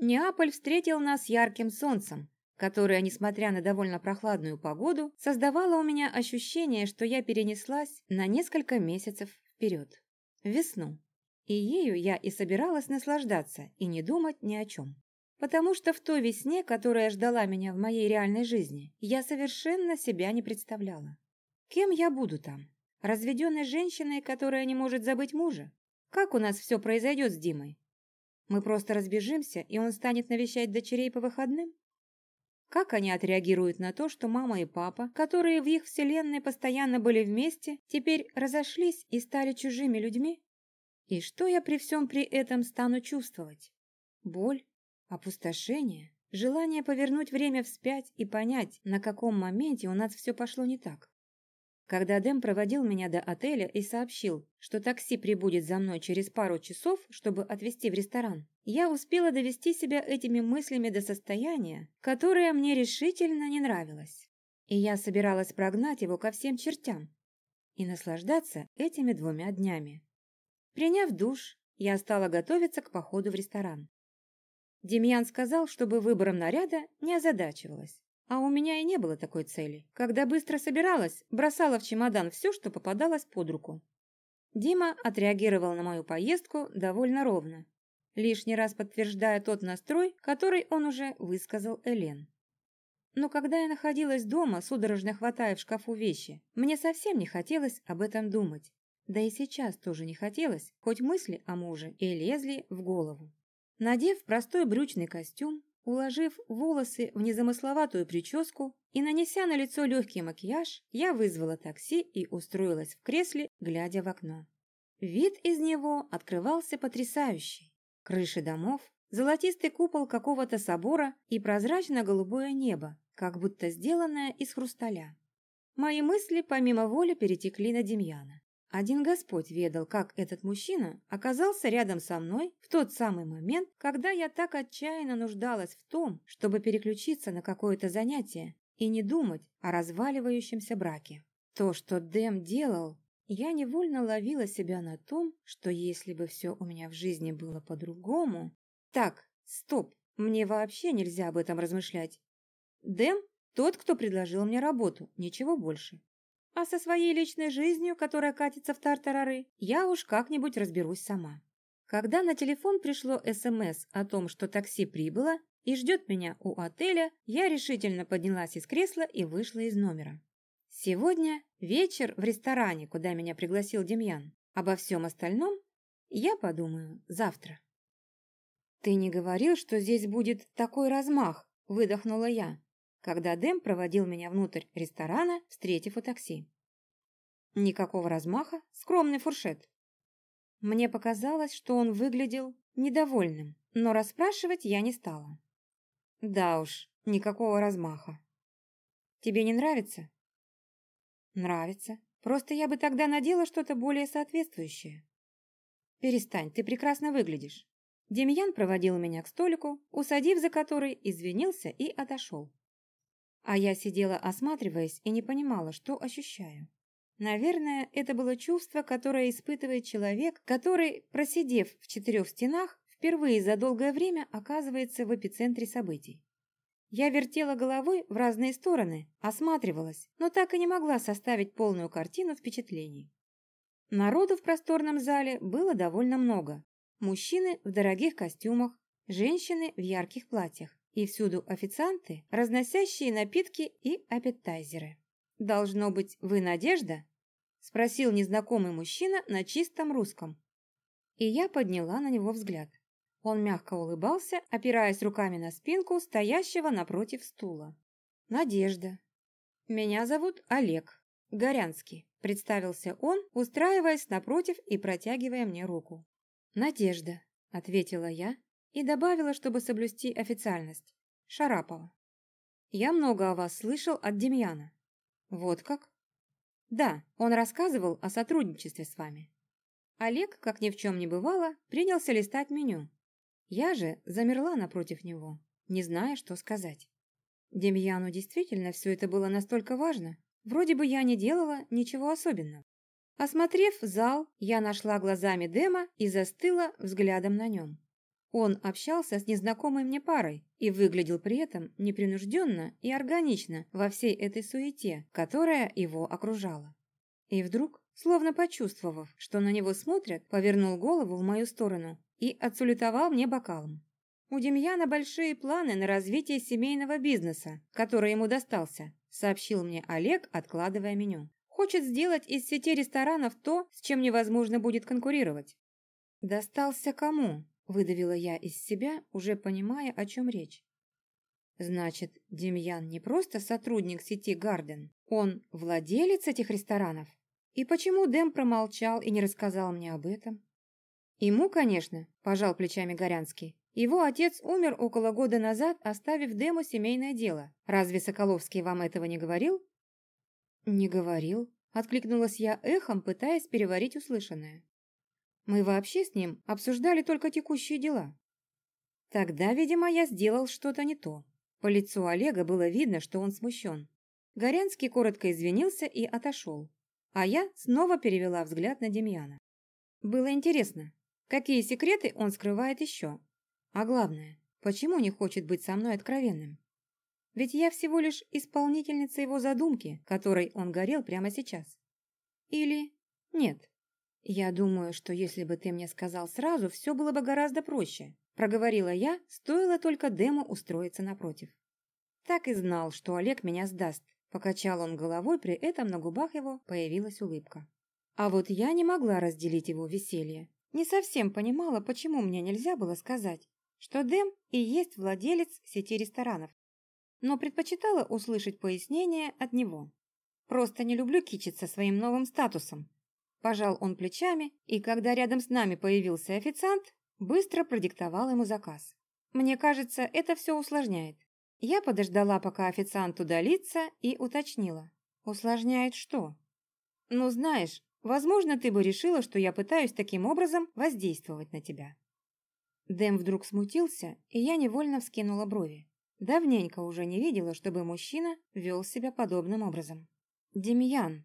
Неаполь встретил нас ярким солнцем, которое, несмотря на довольно прохладную погоду, создавало у меня ощущение, что я перенеслась на несколько месяцев вперед, в весну. И ею я и собиралась наслаждаться и не думать ни о чем. Потому что в той весне, которая ждала меня в моей реальной жизни, я совершенно себя не представляла. Кем я буду там? Разведенной женщиной, которая не может забыть мужа? Как у нас все произойдет с Димой? Мы просто разбежимся, и он станет навещать дочерей по выходным? Как они отреагируют на то, что мама и папа, которые в их вселенной постоянно были вместе, теперь разошлись и стали чужими людьми? И что я при всем при этом стану чувствовать? Боль, опустошение, желание повернуть время вспять и понять, на каком моменте у нас все пошло не так. Когда Дэм проводил меня до отеля и сообщил, что такси прибудет за мной через пару часов, чтобы отвезти в ресторан, я успела довести себя этими мыслями до состояния, которое мне решительно не нравилось. И я собиралась прогнать его ко всем чертям и наслаждаться этими двумя днями. Приняв душ, я стала готовиться к походу в ресторан. Демьян сказал, чтобы выбором наряда не озадачивалась. А у меня и не было такой цели. Когда быстро собиралась, бросала в чемодан все, что попадалось под руку. Дима отреагировал на мою поездку довольно ровно, лишний раз подтверждая тот настрой, который он уже высказал Элен. Но когда я находилась дома, судорожно хватая в шкафу вещи, мне совсем не хотелось об этом думать. Да и сейчас тоже не хотелось, хоть мысли о муже и лезли в голову. Надев простой брючный костюм, Уложив волосы в незамысловатую прическу и нанеся на лицо легкий макияж, я вызвала такси и устроилась в кресле, глядя в окно. Вид из него открывался потрясающий. Крыши домов, золотистый купол какого-то собора и прозрачно-голубое небо, как будто сделанное из хрусталя. Мои мысли помимо воли перетекли на Демьяна. Один Господь ведал, как этот мужчина оказался рядом со мной в тот самый момент, когда я так отчаянно нуждалась в том, чтобы переключиться на какое-то занятие и не думать о разваливающемся браке. То, что Дэм делал, я невольно ловила себя на том, что если бы все у меня в жизни было по-другому... Так, стоп, мне вообще нельзя об этом размышлять. Дэм – тот, кто предложил мне работу, ничего больше. А со своей личной жизнью, которая катится в тартарары, я уж как-нибудь разберусь сама. Когда на телефон пришло СМС о том, что такси прибыло и ждет меня у отеля, я решительно поднялась из кресла и вышла из номера. Сегодня вечер в ресторане, куда меня пригласил Демьян. Обо всем остальном я подумаю завтра. «Ты не говорил, что здесь будет такой размах?» – выдохнула я когда Дэм проводил меня внутрь ресторана, встретив у такси. Никакого размаха, скромный фуршет. Мне показалось, что он выглядел недовольным, но расспрашивать я не стала. Да уж, никакого размаха. Тебе не нравится? Нравится. Просто я бы тогда надела что-то более соответствующее. Перестань, ты прекрасно выглядишь. Демьян проводил меня к столику, усадив за который, извинился и отошел. А я сидела, осматриваясь, и не понимала, что ощущаю. Наверное, это было чувство, которое испытывает человек, который, просидев в четырех стенах, впервые за долгое время оказывается в эпицентре событий. Я вертела головой в разные стороны, осматривалась, но так и не могла составить полную картину впечатлений. Народу в просторном зале было довольно много. Мужчины в дорогих костюмах, женщины в ярких платьях и всюду официанты, разносящие напитки и аппетайзеры. «Должно быть, вы Надежда?» – спросил незнакомый мужчина на чистом русском. И я подняла на него взгляд. Он мягко улыбался, опираясь руками на спинку стоящего напротив стула. «Надежда. Меня зовут Олег. Горянский», – представился он, устраиваясь напротив и протягивая мне руку. «Надежда», – ответила я, и добавила, чтобы соблюсти официальность. Шарапова. Я много о вас слышал от Демьяна. Вот как? Да, он рассказывал о сотрудничестве с вами. Олег, как ни в чем не бывало, принялся листать меню. Я же замерла напротив него, не зная, что сказать. Демьяну действительно все это было настолько важно. Вроде бы я не делала ничего особенного. Осмотрев зал, я нашла глазами Дема и застыла взглядом на нем. Он общался с незнакомой мне парой и выглядел при этом непринужденно и органично во всей этой суете, которая его окружала. И вдруг, словно почувствовав, что на него смотрят, повернул голову в мою сторону и отсулетовал мне бокалом. У Демьяна большие планы на развитие семейного бизнеса, который ему достался, сообщил мне Олег, откладывая меню. Хочет сделать из сети ресторанов то, с чем невозможно будет конкурировать. Достался кому? Выдавила я из себя, уже понимая, о чем речь. Значит, Демьян не просто сотрудник сети Гарден, он владелец этих ресторанов? И почему Дэм промолчал и не рассказал мне об этом? Ему, конечно, пожал плечами Горянский. Его отец умер около года назад, оставив Дэму семейное дело. Разве Соколовский вам этого не говорил? Не говорил, откликнулась я эхом, пытаясь переварить услышанное. Мы вообще с ним обсуждали только текущие дела. Тогда, видимо, я сделал что-то не то. По лицу Олега было видно, что он смущен. Горянский коротко извинился и отошел. А я снова перевела взгляд на Демьяна. Было интересно, какие секреты он скрывает еще. А главное, почему не хочет быть со мной откровенным? Ведь я всего лишь исполнительница его задумки, которой он горел прямо сейчас. Или нет? «Я думаю, что если бы ты мне сказал сразу, все было бы гораздо проще», проговорила я, стоило только Дему устроиться напротив. Так и знал, что Олег меня сдаст. Покачал он головой, при этом на губах его появилась улыбка. А вот я не могла разделить его веселье. Не совсем понимала, почему мне нельзя было сказать, что Дэм и есть владелец сети ресторанов. Но предпочитала услышать пояснение от него. Просто не люблю кичиться своим новым статусом, Пожал он плечами, и когда рядом с нами появился официант, быстро продиктовал ему заказ. Мне кажется, это все усложняет. Я подождала, пока официант удалится, и уточнила. Усложняет что? Ну, знаешь, возможно, ты бы решила, что я пытаюсь таким образом воздействовать на тебя. Дэм вдруг смутился, и я невольно вскинула брови. Давненько уже не видела, чтобы мужчина вел себя подобным образом. «Демьян»,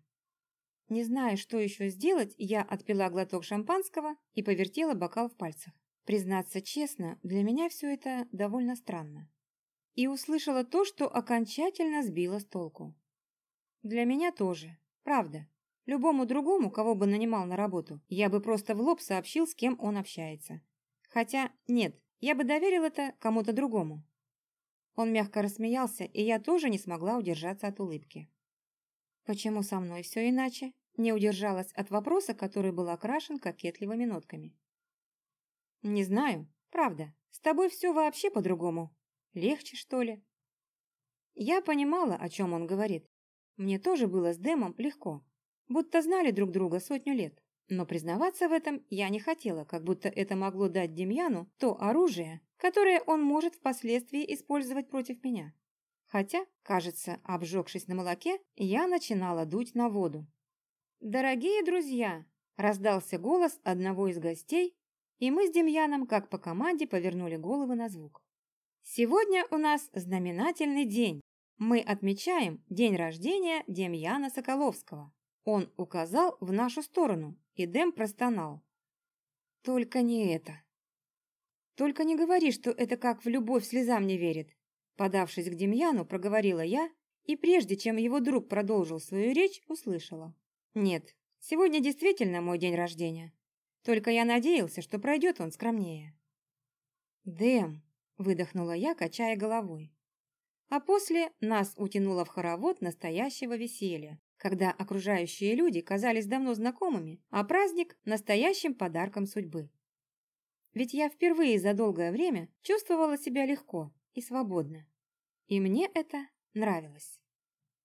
не зная, что еще сделать, я отпила глоток шампанского и повертела бокал в пальцах. Признаться честно, для меня все это довольно странно. И услышала то, что окончательно сбило с толку. Для меня тоже, правда. Любому другому, кого бы нанимал на работу, я бы просто в лоб сообщил, с кем он общается. Хотя, нет, я бы доверил это кому-то другому. Он мягко рассмеялся, и я тоже не смогла удержаться от улыбки. Почему со мной все иначе? Не удержалась от вопроса, который был окрашен кокетливыми нотками. Не знаю, правда. С тобой все вообще по-другому. Легче, что ли? Я понимала, о чем он говорит. Мне тоже было с Дэмом легко. Будто знали друг друга сотню лет. Но признаваться в этом я не хотела, как будто это могло дать Демьяну то оружие, которое он может впоследствии использовать против меня. Хотя, кажется, обжегшись на молоке, я начинала дуть на воду. «Дорогие друзья!» – раздался голос одного из гостей, и мы с Демьяном, как по команде, повернули головы на звук. «Сегодня у нас знаменательный день. Мы отмечаем день рождения Демьяна Соколовского. Он указал в нашу сторону, и Дем простонал. «Только не это!» «Только не говори, что это как в любовь слезам не верит. Подавшись к Демьяну, проговорила я, и прежде чем его друг продолжил свою речь, услышала. «Нет, сегодня действительно мой день рождения. Только я надеялся, что пройдет он скромнее». «Дэм!» – выдохнула я, качая головой. А после нас утянуло в хоровод настоящего веселья, когда окружающие люди казались давно знакомыми, а праздник – настоящим подарком судьбы. Ведь я впервые за долгое время чувствовала себя легко, и свободно. И мне это нравилось.